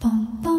嘣嘣。